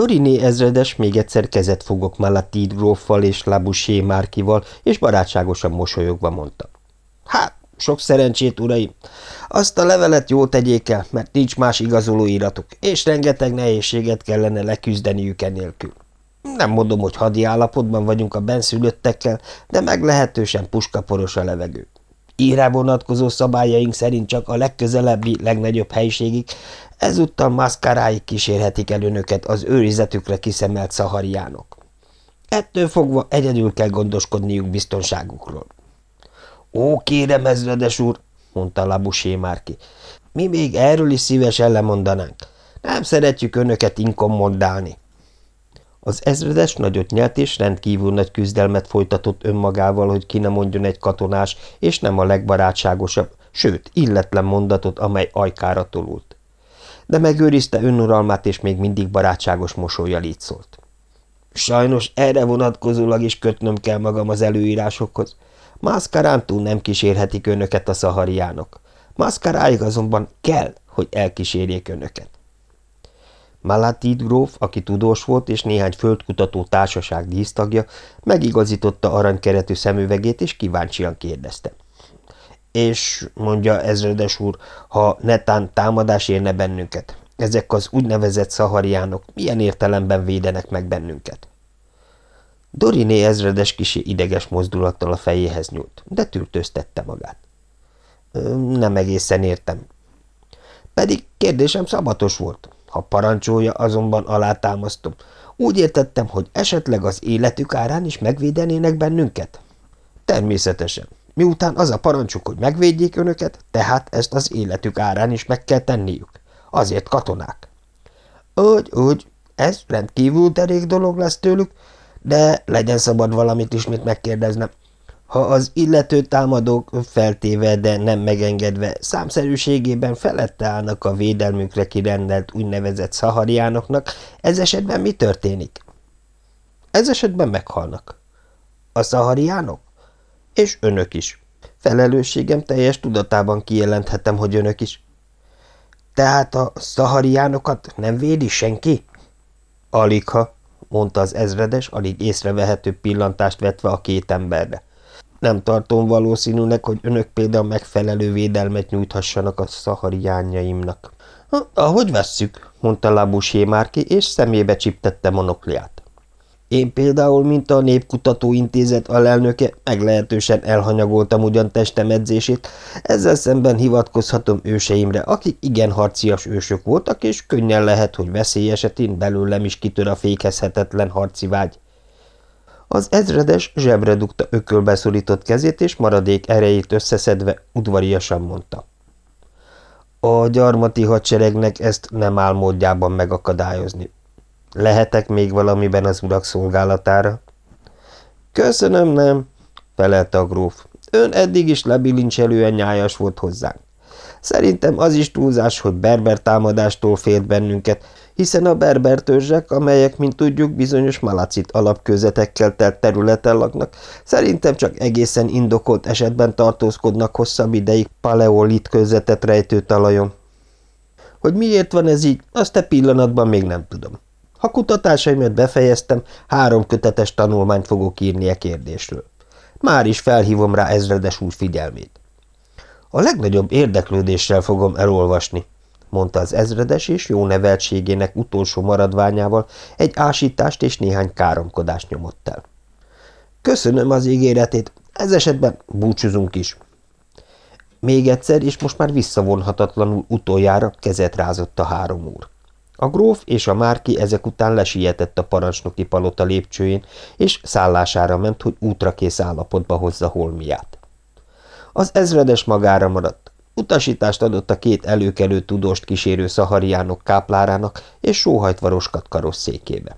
Doriné ezredes még egyszer kezet fogok Malatid gróffal és Labusé Márkival, és barátságosan mosolyogva mondta. Hát, sok szerencsét, uraim! Azt a levelet jól tegyék el, mert nincs más igazoló iratok, és rengeteg nehézséget kellene leküzdeniük enélkül. Nem mondom, hogy hadi állapotban vagyunk a benszülöttekkel, de meglehetősen puskaporos a levegő. Írá vonatkozó szabályaink szerint csak a legközelebbi, legnagyobb helyiségig, ezúttal maszkáráig kísérhetik el önöket az őrizetükre kiszemelt szahariánok. Ettől fogva egyedül kell gondoskodniuk biztonságukról. Ó, kérem, ezredes úr, mondta Labusé Márki, mi még erről is szívesen lemondanánk. Nem szeretjük önöket inkommodálni. Az ezredes nagyot nyelt és rendkívül nagy küzdelmet folytatott önmagával, hogy ki ne mondjon egy katonás, és nem a legbarátságosabb, sőt, illetlen mondatot, amely ajkára tolult. De megőrizte önuralmát, és még mindig barátságos mosolyjal így szólt. Sajnos erre vonatkozólag is kötnöm kell magam az előírásokhoz. Mászkarántól nem kísérhetik önöket a szahariánok. Mászkaráig azonban kell, hogy elkísérjék önöket. Malatid gróf, aki tudós volt és néhány földkutató társaság dísztagja, megigazította aranykeretű szemüvegét, és kíváncsian kérdezte. És, mondja ezredes úr, ha netán támadás érne bennünket, ezek az úgynevezett szahariánok milyen értelemben védenek meg bennünket? Doriné ezredes kisi ideges mozdulattal a fejéhez nyúlt, de tűrtőztette magát. Nem egészen értem. Pedig kérdésem szabatos volt. Ha parancsolja, azonban alátámasztom. Úgy értettem, hogy esetleg az életük árán is megvédenének bennünket? Természetesen. Miután az a parancsuk, hogy megvédjék önöket, tehát ezt az életük árán is meg kell tenniük. Azért katonák. Úgy, úgy, ez rendkívül derék dolog lesz tőlük, de legyen szabad valamit ismét megkérdeznem. Ha az illető támadók feltéve, de nem megengedve számszerűségében felette állnak a védelmükre kirendelt úgynevezett szahariánoknak, ez esetben mi történik? Ez esetben meghalnak. A szahariánok? És önök is. Felelősségem teljes tudatában kijelenthetem, hogy önök is. Tehát a szahariánokat nem védi senki? Aligha, mondta az ezredes, alig észrevehető pillantást vetve a két emberre. Nem tartom valószínűnek, hogy önök például megfelelő védelmet nyújthassanak a szahariányaimnak. – Ahogy vesszük, mondta Labusé Márki, és szemébe csiptette monokliát. Én például, mint a Népkutató Intézet alelnöke, meglehetősen elhanyagoltam ugyan testem edzését, ezzel szemben hivatkozhatom őseimre, akik igen harcias ősök voltak, és könnyen lehet, hogy veszély esetén belőlem is kitör a fékezhetetlen harci vágy. Az ezredes zsebre dugta ökölbe kezét, és maradék erejét összeszedve udvariasan mondta. A gyarmati hadseregnek ezt nem áll módjában megakadályozni. Lehetek még valamiben az urak szolgálatára? Köszönöm, nem, felelte a gróf. Ön eddig is lebilincselően nyájas volt hozzánk. Szerintem az is túlzás, hogy berber támadástól félt bennünket, hiszen a berber törzsek, amelyek, mint tudjuk, bizonyos malacit alapkőzetekkel telt területen laknak, szerintem csak egészen indokolt esetben tartózkodnak hosszabb ideig paleolit kőzetet rejtő talajon. Hogy miért van ez így, azt e pillanatban még nem tudom. Ha kutatásaimat befejeztem, három kötetes tanulmányt fogok írni a e kérdésről. Már is felhívom rá ezredes úr figyelmét. A legnagyobb érdeklődéssel fogom elolvasni, mondta az ezredes, és jó neveltségének utolsó maradványával egy ásítást és néhány káromkodást nyomott el. Köszönöm az ígéretét, ez esetben búcsúzunk is. Még egyszer, és most már visszavonhatatlanul utoljára kezet rázott a három úr. A gróf és a márki ezek után lesietett a parancsnoki palota lépcsőjén, és szállására ment, hogy útrakész állapotba hozza holmiát. Az ezredes magára maradt. Utasítást adott a két előkelő tudóst kísérő szahariánok káplárának, és sóhajtva roskat karosszékébe.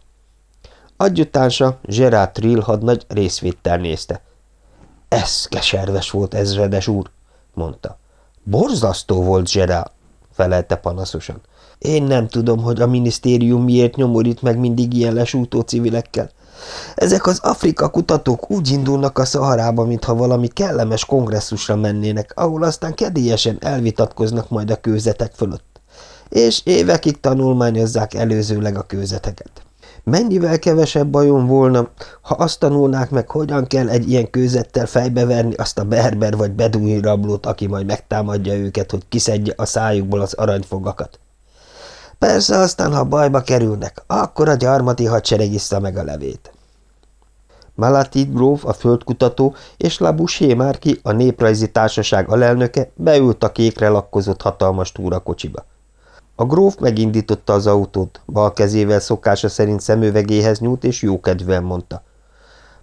Adjutánsa, Gerard Trill hadnagy részvéttel nézte. – Ez keserves volt, ezredes úr! – mondta. – Borzasztó volt, Gerard! – felelte panaszosan. Én nem tudom, hogy a minisztérium miért nyomorít meg mindig ilyen lesújtó civilekkel. Ezek az Afrika kutatók úgy indulnak a Szaharába, mintha valami kellemes kongresszusra mennének, ahol aztán kedélyesen elvitatkoznak majd a kőzetek fölött. és évekig tanulmányozzák előzőleg a kőzeteket. Mennyivel kevesebb bajom volna, ha azt tanulnák meg, hogyan kell egy ilyen kőzettel fejbeverni azt a berber vagy beduin rablót, aki majd megtámadja őket, hogy kiszedje a szájukból az aranyfogakat. Persze aztán, ha bajba kerülnek, akkor a gyarmati hadsereg iszta meg a levét. Malatit gróf, a földkutató, és Labouché Márki, a néprajzi társaság alelnöke beült a kékre lakkozott hatalmas túrakocsiba. A gróf megindította az autót, bal kezével szokása szerint szemüvegéhez nyúlt, és jókedvűen mondta.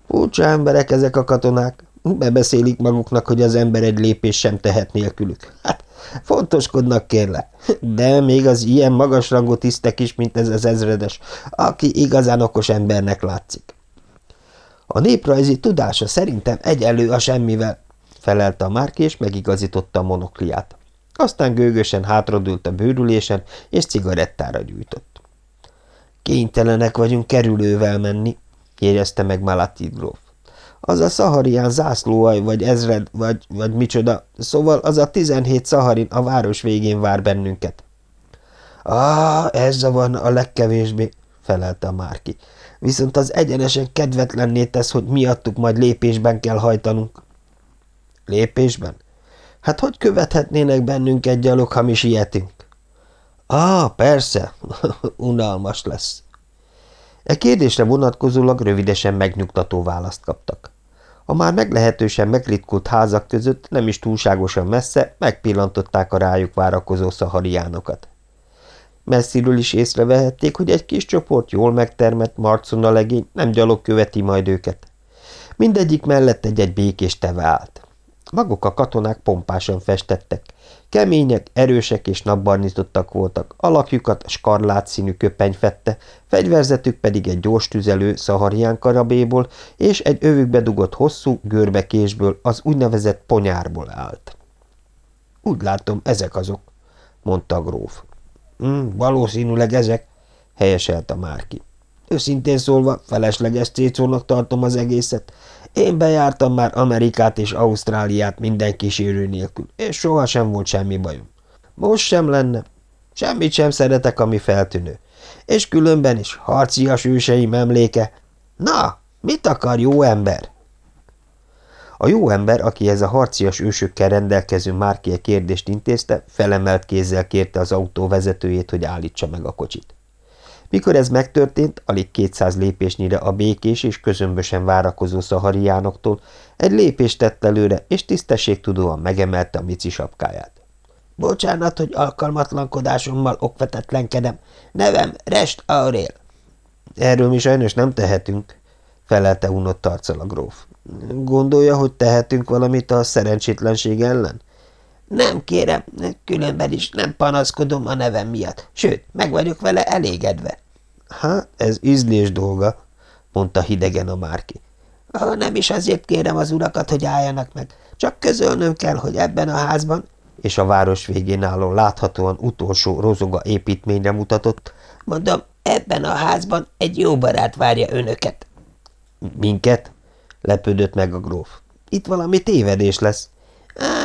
Furcsa emberek ezek a katonák. Bebeszélik maguknak, hogy az ember egy lépés sem tehet nélkülük. Hát, fontoskodnak kérlek. De még az ilyen magasrangú tisztek is, mint ez az ezredes, aki igazán okos embernek látszik. A néprajzi tudása szerintem egyelő a semmivel, felelte a márki, és megigazította a monokliát. Aztán gőgösen hátradült a bőrülésen, és cigarettára gyújtott. Kénytelenek vagyunk kerülővel menni, jegyezte meg Malatid gróf. Az a szaharián zászlóaj, vagy ezred, vagy, vagy micsoda, szóval az a tizenhét szaharin a város végén vár bennünket. Ah, ez zavarna a legkevésbé, felelte a Márki. Viszont az egyenesen kedvetlenné tesz, hogy miattuk majd lépésben kell hajtanunk. Lépésben? Hát hogy követhetnének bennünk egy gyalog, ha mi sietünk? Ah, persze, unalmas lesz. E kérdésre vonatkozólag rövidesen megnyugtató választ kaptak. A már meglehetősen megritkult házak között nem is túlságosan messze megpillantották a rájuk várakozó szahariánokat. Messziről is észrevehették, hogy egy kis csoport jól megtermett marcona legény nem gyalog követi majd őket. Mindegyik mellett egy-egy békés teve állt. Maguk a katonák pompásan festettek. Kemények, erősek és napbarnítottak voltak, alakjukat skarlát színű köpeny fette, fegyverzetük pedig egy gyors tüzelő szaharián karabéból és egy övükbe dugott hosszú görbekésből, az úgynevezett ponyárból állt. Úgy látom, ezek azok, mondta a gróf. Mm, valószínűleg ezek, helyeselt a Márki. Őszintén szólva, felesleges cécónak tartom az egészet. Én bejártam már Amerikát és Ausztráliát minden kísérő nélkül, és sohasem volt semmi bajom. Most sem lenne. Semmit sem szeretek, ami feltűnő. És különben is harcias őseim emléke. Na, mit akar jó ember? A jó ember, aki ez a harcias ősökkel rendelkező márkie kérdést intézte, felemelt kézzel kérte az autó vezetőjét, hogy állítsa meg a kocsit. Mikor ez megtörtént, alig 200 lépésnyire a békés és közömbösen várakozó szahariánoktól, egy lépést tett előre, és tisztességtudóan megemelte a mici sapkáját. – Bocsánat, hogy alkalmatlankodásommal okvetetlenkedem. Nevem Rest Aurél. – Erről mi sajnos nem tehetünk – felelte unott arccal a gróf. – Gondolja, hogy tehetünk valamit a szerencsétlenség ellen? Nem kérem, különben is nem panaszkodom a nevem miatt, sőt, meg vagyok vele elégedve. Hát, ez ízlés dolga, mondta hidegen a márki. Ha nem is azért kérem az urakat, hogy álljanak meg, csak közölnöm kell, hogy ebben a házban, és a város végén álló láthatóan utolsó rozoga építményre mutatott, mondom, ebben a házban egy jó barát várja önöket. Minket? Lepődött meg a gróf. Itt valami tévedés lesz.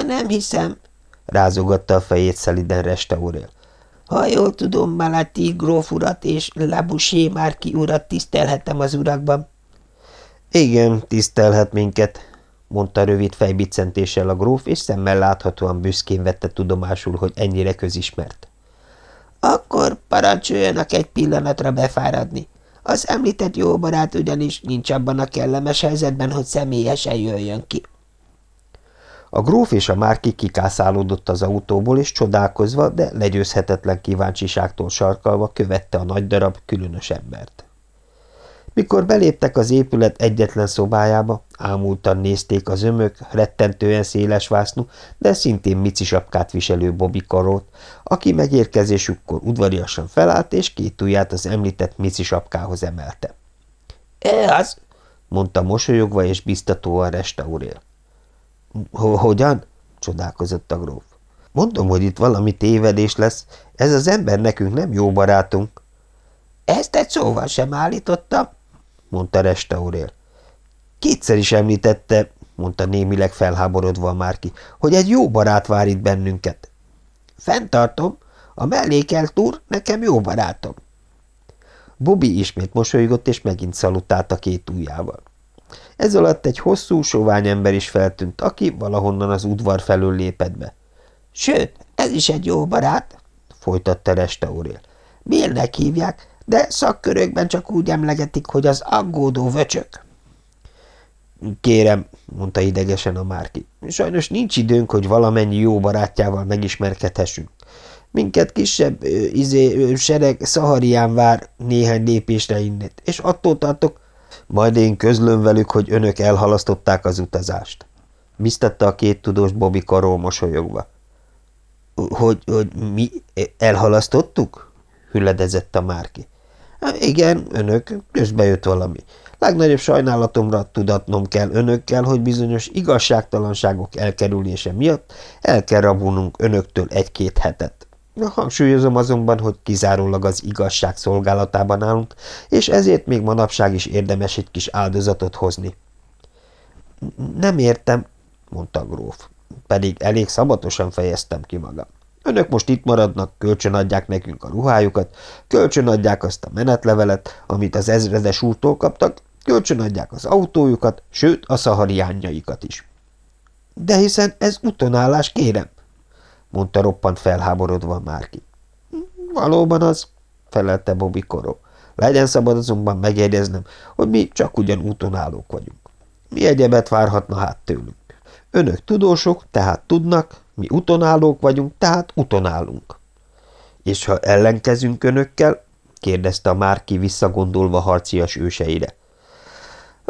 Nem hiszem, rázogatta a fejét szeliden restaurél. Ha jól tudom, Malati gróf urat és Labusé Márki urat tisztelhetem az urakban. Igen, tisztelhet minket, mondta rövid fejbicentéssel a gróf, és szemmel láthatóan büszkén vette tudomásul, hogy ennyire közismert. Akkor parancsoljanak egy pillanatra befáradni. Az említett jó barát ugyanis nincs abban a kellemes helyzetben, hogy személyesen jöjjön ki. A gróf és a márki kikászálódott az autóból, és csodálkozva, de legyőzhetetlen kíváncsiságtól sarkalva követte a nagy darab, különös embert. Mikor beléptek az épület egyetlen szobájába, ámultan nézték az ömök, rettentően széles vásznú, de szintén micisapkát viselő Bobby Karót, aki megérkezésükkor udvariasan felállt, és két ujját az említett micisapkához emelte. – Ez! – mondta mosolyogva és biztatóan restaurél. – Hogyan? – csodálkozott a gróf. – Mondom, hogy itt valami tévedés lesz. Ez az ember nekünk nem jó barátunk. – Ezt egy szóval sem állítottam – mondta Restaurél. – Kétszer is említette – mondta némileg felháborodva a Márki – hogy egy jó barát vár itt bennünket. – Fentartom. A mellékelt úr nekem jó barátom. Bobby ismét mosolygott, és megint szalutált a két ujjával. Ez alatt egy hosszú, sovány ember is feltűnt, aki valahonnan az udvar felől lépett be. – Sőt, ez is egy jó barát, folytatta Restaurél. Bélnek hívják, de szakkörökben csak úgy emlegetik, hogy az aggódó vöcsök. Kérem, mondta idegesen a Márki, sajnos nincs időnk, hogy valamennyi jó barátjával megismerkedhessünk. Minket kisebb izé, sereg Szaharián vár néhány lépésre innét, és attól tartok, majd én közlöm velük, hogy önök elhalasztották az utazást. Biztatta a két tudós Bobby karol mosolyogva. Hogy, hogy mi elhalasztottuk? hüledezett a Márki. Igen, önök, közbejött valami. Legnagyobb sajnálatomra tudatnom kell önökkel, hogy bizonyos igazságtalanságok elkerülése miatt el kell rabulnunk önöktől egy-két hetet. Hangsúlyozom azonban, hogy kizárólag az igazság szolgálatában állunk, és ezért még manapság is érdemes egy kis áldozatot hozni. Nem értem, mondta a gróf, pedig elég szabatosan fejeztem ki magam. Önök most itt maradnak, kölcsönadják nekünk a ruhájukat, kölcsönadják azt a menetlevelet, amit az ezredes úrtól kaptak, kölcsönadják az autójukat, sőt a szahariánjaikat is. De hiszen ez utonállás, kérem, mondta roppant felháborodva Márki. Valóban az, felelte Bobby Koró. Legyen szabad azonban megjegyeznem, hogy mi csak ugyan útonállók vagyunk. Mi egyebet várhatna hát tőlünk? Önök tudósok, tehát tudnak, mi utonállók vagyunk, tehát utonállunk. És ha ellenkezünk önökkel? kérdezte a Márki visszagondolva harcias őseire.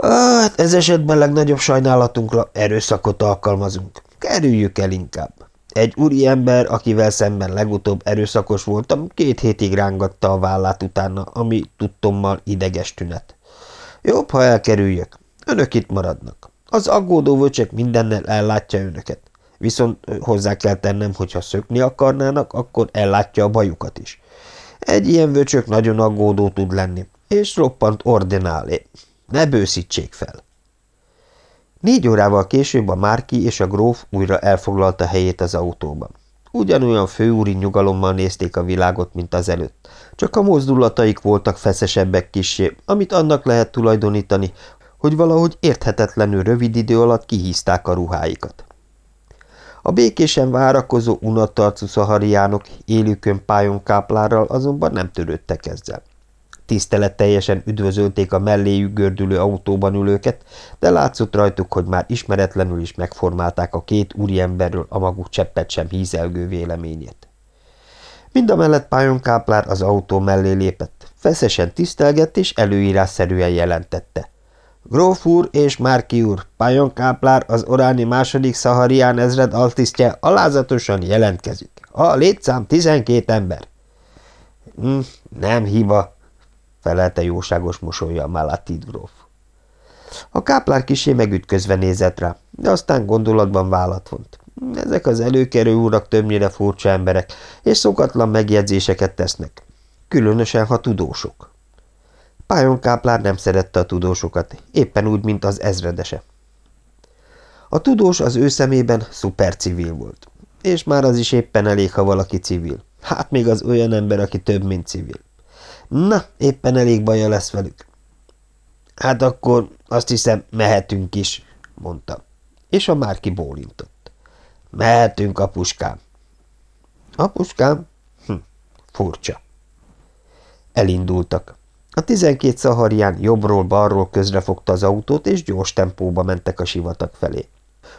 Hát ez esetben legnagyobb sajnálatunkra erőszakot alkalmazunk. Kerüljük el inkább. Egy úri ember, akivel szemben legutóbb erőszakos voltam, két hétig rángatta a vállát utána, ami tudtommal ideges tünet. Jobb, ha elkerüljök. Önök itt maradnak. Az aggódó vöcsek mindennel ellátja önöket. Viszont hozzá kell tennem, hogy ha szökni akarnának, akkor ellátja a bajukat is. Egy ilyen vöcsök nagyon aggódó tud lenni, és roppant ordenálé. Ne bőszítsék fel! Négy órával később a Márki és a gróf újra elfoglalta helyét az autóban. Ugyanolyan főúri nyugalommal nézték a világot, mint az előtt, csak a mozdulataik voltak feszesebbek kissé, amit annak lehet tulajdonítani, hogy valahogy érthetetlenül rövid idő alatt kihízták a ruháikat. A békésen várakozó unattarcú szahariánok élükön pájon káplárral azonban nem törődtek ezzel. Tiszteletteljesen üdvözölték a melléjük gördülő autóban ülőket, de látszott rajtuk, hogy már ismeretlenül is megformálták a két úriemberről a maguk cseppet sem hízelgő véleményét. Mind a mellett Pájon Káplár az autó mellé lépett, feszesen tisztelgett és előírásszerűen jelentette. Gróf úr és Márki úr, Pájon Káplár az oráni második szaharián ezred altisztje alázatosan jelentkezik. A létszám tizenkét ember. Hm, nem hiba, felelte jóságos mosolya Malatid gróf. A káplár kisé megütközve nézett rá, de aztán gondolatban vállat vont. Ezek az előkerő urak többnyire furcsa emberek, és szokatlan megjegyzéseket tesznek, különösen, ha tudósok. Pájon káplár nem szerette a tudósokat, éppen úgy, mint az ezredese. A tudós az ő szemében szupercivil volt, és már az is éppen elég, ha valaki civil. Hát még az olyan ember, aki több, mint civil. Na, éppen elég baja lesz velük. Hát akkor azt hiszem, mehetünk is, mondta. És a Márki bólintott. Mehetünk, apuskám. Apuskám? Hm, furcsa. Elindultak. A tizenkét szaharián jobbról-balról közrefogta az autót, és gyors tempóba mentek a sivatag felé.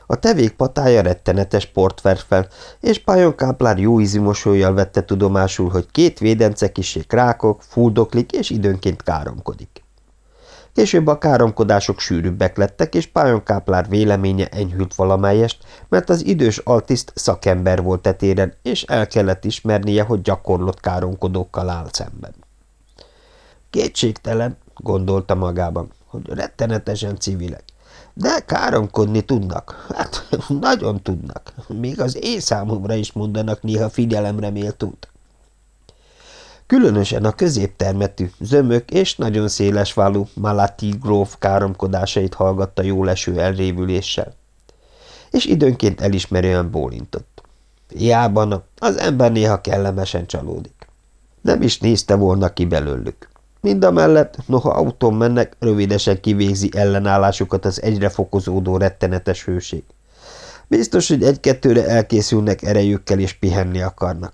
A tevék patája rettenetes port fel, és Pajon Káplár jó ízű mosolyjal vette tudomásul, hogy két védence kisé krákok, fuldoklik és időnként káromkodik. Később a káromkodások sűrűbbek lettek, és Pájon Káplár véleménye enyhült valamelyest, mert az idős altiszt szakember volt etéren, és el kellett ismernie, hogy gyakorlott káromkodókkal áll szemben. Kétségtelen, gondolta magában, hogy rettenetesen civilek. De káromkodni tudnak. Hát, nagyon tudnak. Még az én számomra is mondanak néha figyelemre méltót. Különösen a középtermetű, zömök és nagyon szélesválú Malati gróf káromkodásait hallgatta jó leső elrévüléssel. És időnként elismerően bólintott. Hiába, az ember néha kellemesen csalódik. Nem is nézte volna ki belőlük. Mind a mellett, noha autón mennek, rövidesen kivégzi ellenállásukat az egyre fokozódó rettenetes hőség. Biztos, hogy egy-kettőre elkészülnek erejükkel és pihenni akarnak.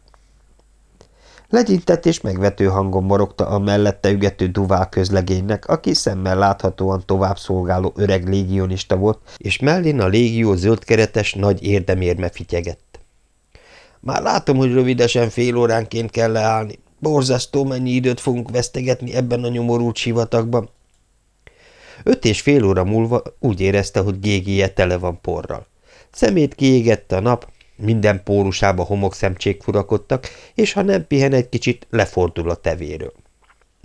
Legyintett és megvető hangon morogta a mellette ügető duvál közlegénynek, aki szemmel láthatóan tovább szolgáló öreg légionista volt, és mellén a légió zöldkeretes nagy érdemérme fityegett. Már látom, hogy rövidesen fél óránként kell leállni. Borzasztó mennyi időt fogunk vesztegetni ebben a nyomorult sivatagban. Öt és fél óra múlva úgy érezte, hogy gégéje tele van porral. Szemét kiégette a nap, minden pórusába homokszemcsék furakodtak, és ha nem pihen egy kicsit, lefordul a tevéről.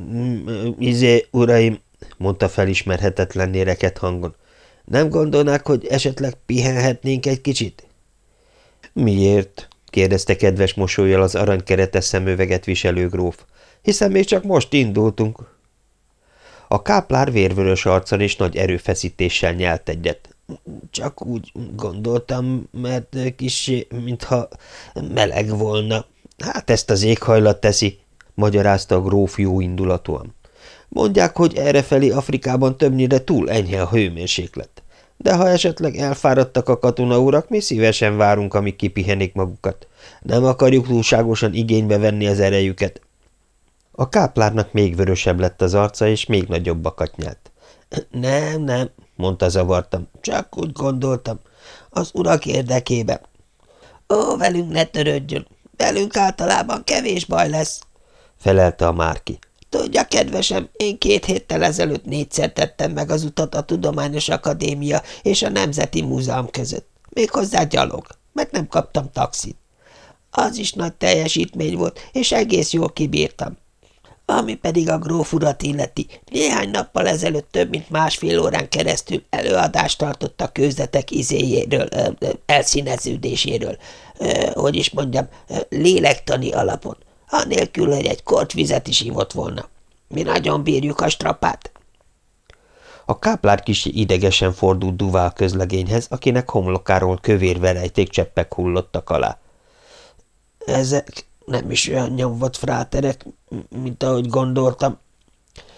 Mm, – Izé, uraim! – mondta felismerhetetlenné reket hangon. – Nem gondolnák, hogy esetleg pihenhetnénk egy kicsit? – Miért? – kérdezte kedves mosolyjal az aranykeretes szemüveget viselő gróf. – Hiszen még csak most indultunk. A káplár vérvörös arccal és nagy erőfeszítéssel nyelt egyet. Csak úgy gondoltam, mert kicsi, mintha meleg volna. Hát ezt az éghajlat teszi, magyarázta a gróf jó indulatúan. Mondják, hogy errefelé Afrikában többnyire túl enyhe a hőmérséklet. De ha esetleg elfáradtak a katonaurak, mi szívesen várunk, amíg kipihenik magukat. Nem akarjuk túlságosan igénybe venni az erejüket. A káplárnak még vörösebb lett az arca, és még nagyobbakat nyelt. Nem, nem, mondta zavartam. Csak úgy gondoltam. Az urak érdekében. Ó, velünk ne törődjön. Velünk általában kevés baj lesz, felelte a Márki. Tudja, kedvesem, én két héttel ezelőtt négyszer tettem meg az utat a Tudományos Akadémia és a Nemzeti Múzeum között. Méghozzá gyalog, mert nem kaptam taxit. Az is nagy teljesítmény volt, és egész jól kibírtam. Ami pedig a gróf urat illeti, néhány nappal ezelőtt több mint másfél órán keresztül előadást tartott a kőzetek izéjéről, elszíneződéséről, hogy is mondjam, lélektani alapon, anélkül, hogy egy kort vizet is ivott volna. Mi nagyon bírjuk a strapát. A káplár kisi idegesen fordult duvál közlegényhez, akinek homlokáról kövér verejték cseppek hullottak alá. – Ezek nem is olyan nyomvat fráterek, mint ahogy gondoltam,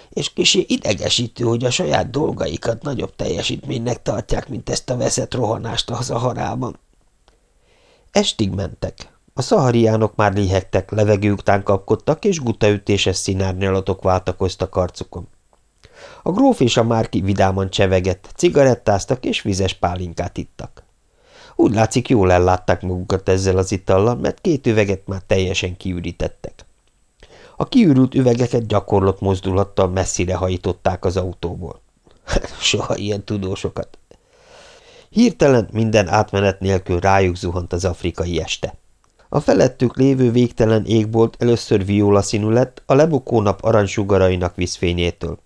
és kicsi idegesítő, hogy a saját dolgaikat nagyobb teljesítménynek tartják, mint ezt a veszett rohanást a Szaharában. Estig mentek. A szahariánok már lihegtek, levegő után kapkodtak, és gutaütéses színárnyalatok váltakoztak arcukon. A gróf és a márki vidáman csevegett, cigarettáztak és vizes pálinkát ittak. Úgy látszik, jól ellátták magukat ezzel az itallal, mert két üveget már teljesen kiürítettek. A kiürült üvegeket gyakorlott mozdulattal messzire hajították az autóból. Soha ilyen tudósokat. Hirtelen minden átmenet nélkül rájuk zuhant az afrikai este. A felettük lévő végtelen égbolt először violaszínű lett a lebukó nap aranysugarainak viszfényétől.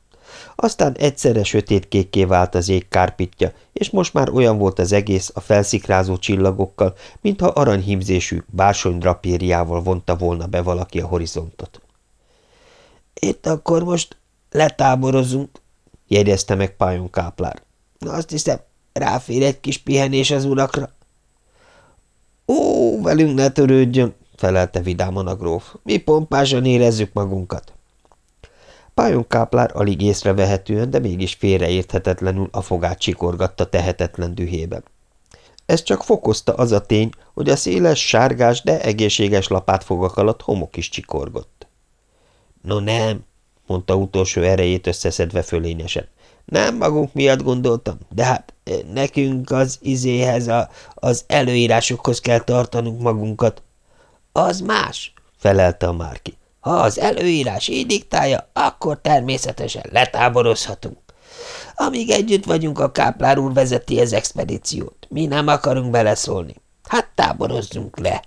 Aztán egyszerre sötétkékké vált az ég kárpitja, és most már olyan volt az egész a felszikrázó csillagokkal, mintha aranyhímzésű bársony drapériával vonta volna be valaki a horizontot. – Itt akkor most letáborozunk, jegyezte meg Pájon Káplár. – Azt hiszem, ráfér egy kis pihenés az urakra. – Ó, velünk ne törődjön, felelte vidáman a gróf. Mi pompásan érezzük magunkat. Pájon káplár alig észrevehetően, de mégis félreérthetetlenül a fogát csikorgatta tehetetlen dühében. Ez csak fokozta az a tény, hogy a széles, sárgás, de egészséges lapátfogak alatt homok is csikorgott. – No nem, mondta utolsó erejét összeszedve fölényesen. Nem magunk miatt gondoltam, de hát eh, nekünk az izéhez, a, az előírásokhoz kell tartanunk magunkat. Az más, felelte a Márki. Ha az előírás így diktálja, akkor természetesen letáborozhatunk. Amíg együtt vagyunk, a káplár úr vezeti az expedíciót. Mi nem akarunk beleszólni. Hát táborozzunk le.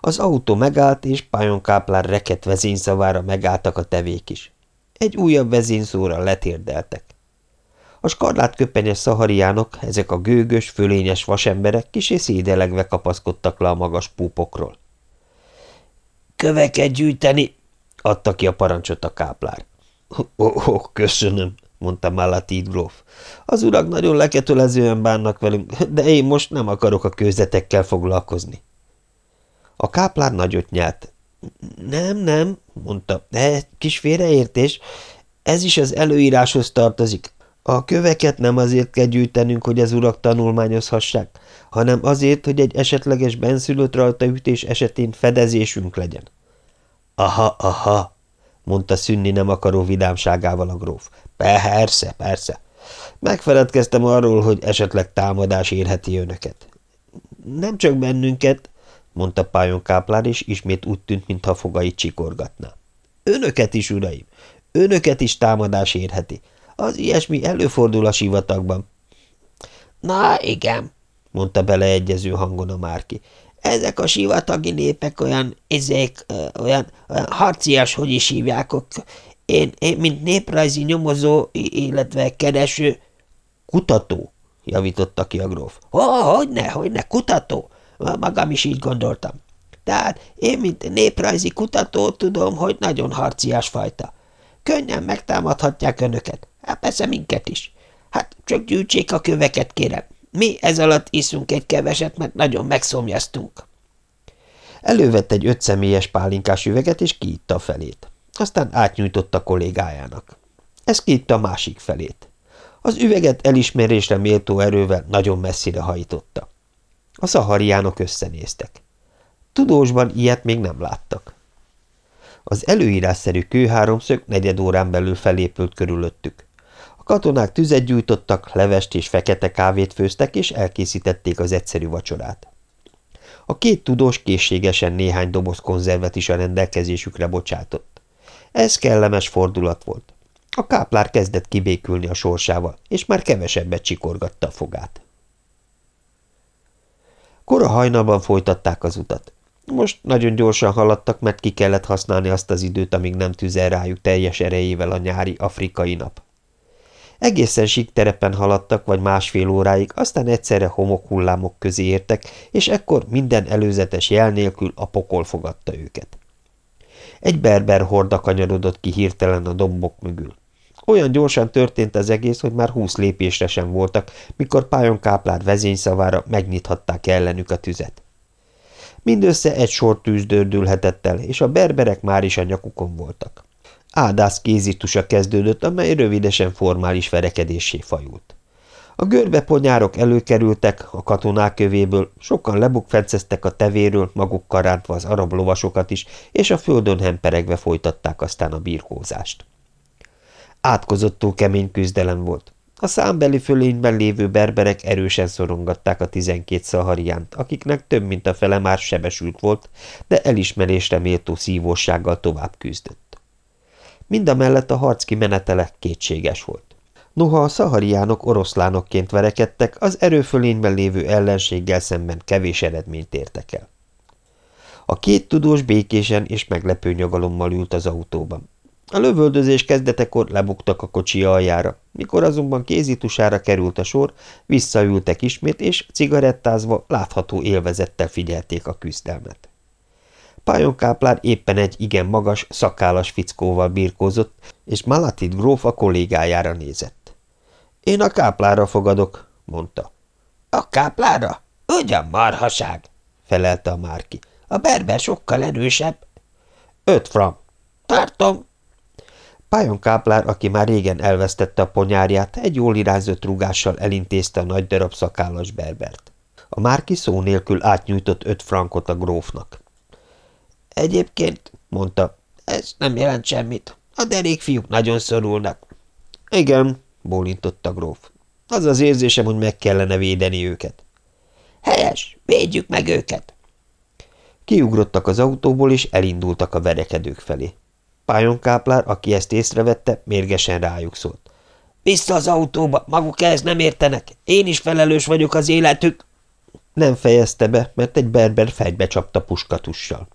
Az autó megállt, és Pájon káplár reket vezényszavára megálltak a tevék is. Egy újabb vezényszóra letérdeltek. A skarlát köpenyes szahariánok, ezek a gőgös, fölényes vasemberek kisé szédelegve kapaszkodtak le a magas púpokról. Köveket gyűjteni, adta ki a parancsot a káplár. Oh, oh, köszönöm, mondta Malatid gróf. Az urak nagyon leketölezően bánnak velünk, de én most nem akarok a kőzetekkel foglalkozni. A káplár nagyot nyelt. Nem, nem, mondta, de kis félreértés, ez is az előíráshoz tartozik. A köveket nem azért kell gyűjtenünk, hogy az urak tanulmányozhassák, hanem azért, hogy egy esetleges benszülött rajta ütés esetén fedezésünk legyen. Aha, aha, mondta szünni nem akaró vidámságával a gróf. Persze, persze. Megfeledkeztem arról, hogy esetleg támadás érheti önöket. Nem csak bennünket, mondta Káplár, és ismét úgy tűnt, mintha fogait csikorgatná. Önöket is, uraim, önöket is támadás érheti. Az ilyesmi előfordul a sivatagban. Na, igen, mondta beleegyező hangon a Márki. Ezek a sivatagi népek olyan, ezek, olyan, olyan harcias, hogy is hívják. Én, én, mint néprajzi nyomozó, illetve kereső... Kutató, javította ki a gróf. Ó, oh, hogyne, hogyne, kutató. Magam is így gondoltam. Tehát én, mint néprajzi kutató tudom, hogy nagyon harcias fajta. Könnyen megtámadhatják önöket. Hát persze minket is. Hát csak gyűjtsék a köveket, kérem. Mi ez alatt iszunk egy keveset, mert nagyon megszomjaztunk. Elővett egy ötszemélyes pálinkás üveget, és kiitta a felét. Aztán átnyújtotta kollégájának. Ez kiitta a másik felét. Az üveget elismerésre méltó erővel nagyon messzire hajtotta. A szahariánok összenéztek. Tudósban ilyet még nem láttak. Az előírásszerű kőháromszög negyed órán belül felépült körülöttük. A katonák tüzet gyújtottak, levest és fekete kávét főztek, és elkészítették az egyszerű vacsorát. A két tudós készségesen néhány doboz konzervet is a rendelkezésükre bocsátott. Ez kellemes fordulat volt. A káplár kezdett kibékülni a sorsával, és már kevesebbet csikorgatta a fogát. Kora hajnalban folytatták az utat. Most nagyon gyorsan haladtak, mert ki kellett használni azt az időt, amíg nem tüzel rájuk teljes erejével a nyári afrikai nap. Egészen sík terepen haladtak, vagy másfél óráig, aztán egyszerre homokhullámok közé értek, és ekkor minden előzetes jel nélkül a pokol fogadta őket. Egy berber horda kanyarodott ki hirtelen a dombok mögül. Olyan gyorsan történt az egész, hogy már húsz lépésre sem voltak, mikor Pájon Káplár vezényszavára megnyithatták ellenük a tüzet. Mindössze egy sor tűz dördülhetett el, és a berberek már is a nyakukon voltak. Ádász kézitusa kezdődött, amely rövidesen formális verekedésé fajult. A görbe ponyárok előkerültek a katonák kövéből, sokan lebukfenceztek a tevéről, magukkal rántva az arab lovasokat is, és a földön hemperegve folytatták aztán a birkózást. Átkozottól kemény küzdelem volt. A számbeli fölényben lévő berberek erősen szorongatták a tizenkét szahariánt, akiknek több mint a fele már sebesült volt, de elismerésre méltó szívósággal tovább küzdött. Mind a mellett a harc kimenetele kétséges volt. Noha a szahariánok oroszlánokként verekedtek, az erőfölényben lévő ellenséggel szemben kevés eredményt értek el. A két tudós békésen és meglepő nyugalommal ült az autóban. A lövöldözés kezdetekor lebuktak a kocsi aljára, mikor azonban kézitusára került a sor, visszaültek ismét, és cigarettázva látható élvezettel figyelték a küzdelmet. Pájon Káplár éppen egy igen magas, szakállas fickóval birkózott, és Malatit gróf a kollégájára nézett. – Én a káplára fogadok – mondta. – A káplára? Ugyan marhaság! – felelte a márki. – A berber sokkal erősebb. – Öt frank. – Tartom. Pájon Káplár, aki már régen elvesztette a ponyárját, egy jól irányzott rugással elintézte a nagy darab szakállas berbert. A márki szó nélkül átnyújtott öt frankot a grófnak. Egyébként, mondta, ez nem jelent semmit. A derék fiúk nagyon szorulnak. Igen, bólintott a gróf. Az az érzésem, hogy meg kellene védeni őket. Helyes, védjük meg őket. Kiugrottak az autóból, és elindultak a verekedők felé. Pájon Káplár, aki ezt észrevette, mérgesen rájuk szólt. Vissza az autóba, maguk ehhez nem értenek. Én is felelős vagyok az életük. Nem fejezte be, mert egy berber fejbe csapta puskatussal.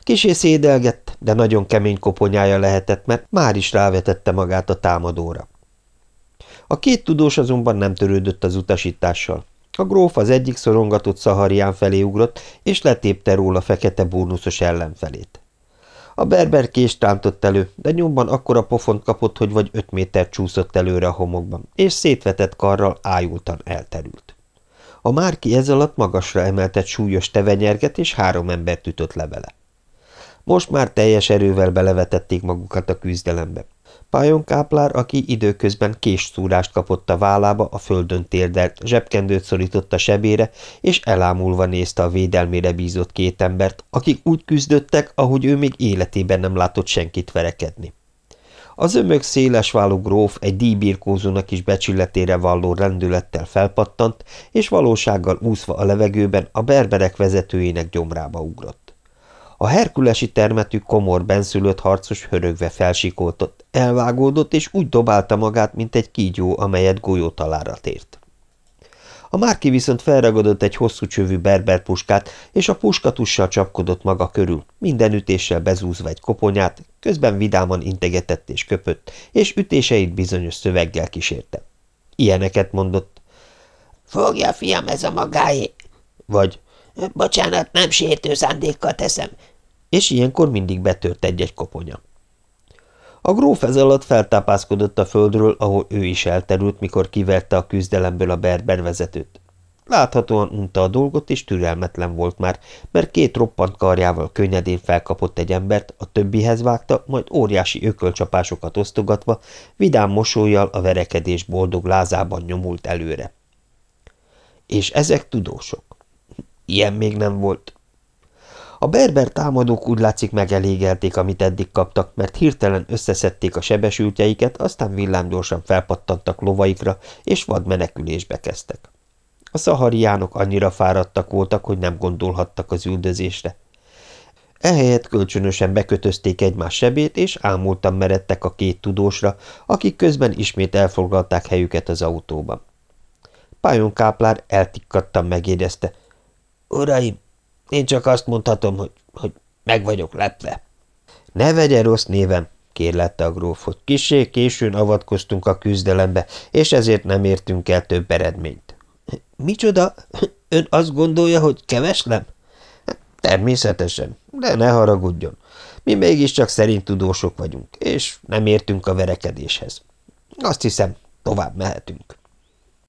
Kisé szédelgett, de nagyon kemény koponyája lehetett, mert már is rávetette magát a támadóra. A két tudós azonban nem törődött az utasítással. A gróf az egyik szorongatott szaharián felé ugrott, és letépte róla fekete burnuszos ellenfelét. A berber kést tántott elő, de nyomban akkora pofont kapott, hogy vagy öt méter csúszott előre a homokban, és szétvetett karral ájultan elterült. A márki ez alatt magasra emeltett súlyos tevenyerget és három embert ütött levele. Most már teljes erővel belevetették magukat a küzdelembe. Pájon káplár, aki időközben késszúrást kapott a vállába, a földön térdelt, zsebkendőt szorított a sebére, és elámulva nézte a védelmére bízott két embert, akik úgy küzdöttek, ahogy ő még életében nem látott senkit verekedni. Az ömök szélesválú gróf egy díjbirkózónak is becsületére valló rendülettel felpattant, és valósággal úszva a levegőben a berberek vezetőjének gyomrába ugrott. A herkulesi termetű komor benszülött harcos hörögve felsikoltott, elvágódott, és úgy dobálta magát, mint egy kígyó, amelyet golyótalára tért. A márki viszont felragadott egy hosszú csövű berberpuskát, és a puskatussal csapkodott maga körül, minden ütéssel bezúzva egy koponyát, közben vidáman integetett és köpött, és ütéseit bizonyos szöveggel kísérte. Ilyeneket mondott. – Fogja, fiam, ez a magáé! Vagy – Bocsánat, nem sértő szándékkal teszem. És ilyenkor mindig betört egy-egy koponya. A gróf ez alatt feltápászkodott a földről, ahol ő is elterült, mikor kiverte a küzdelemből a berber vezetőt. Láthatóan unta a dolgot, és türelmetlen volt már, mert két roppant karjával könnyedén felkapott egy embert, a többihez vágta, majd óriási ökölcsapásokat osztogatva, vidám mosolyjal a verekedés boldog lázában nyomult előre. És ezek tudósok. Ilyen még nem volt. A berber támadók úgy látszik megelégelték, amit eddig kaptak, mert hirtelen összeszedték a sebesültjeiket, aztán villámgyorsan felpattantak lovaikra, és vad menekülésbe kezdtek. A szahariánok annyira fáradtak voltak, hogy nem gondolhattak az üldözésre. Ehelyett kölcsönösen bekötözték egymás sebét, és ámultan meredtek a két tudósra, akik közben ismét elfoglalták helyüket az autóban. Pájon káplár eltikkadtan megérdezte. – Uraim, én csak azt mondhatom, hogy, hogy meg vagyok lepve. Ne vegye rossz névem, kérlette a gróf, hogy kisé későn avatkoztunk a küzdelembe, és ezért nem értünk el több eredményt. Micsoda? Ön azt gondolja, hogy keveslem? Természetesen, de ne haragudjon. Mi mégiscsak szerint tudósok vagyunk, és nem értünk a verekedéshez. Azt hiszem, tovább mehetünk.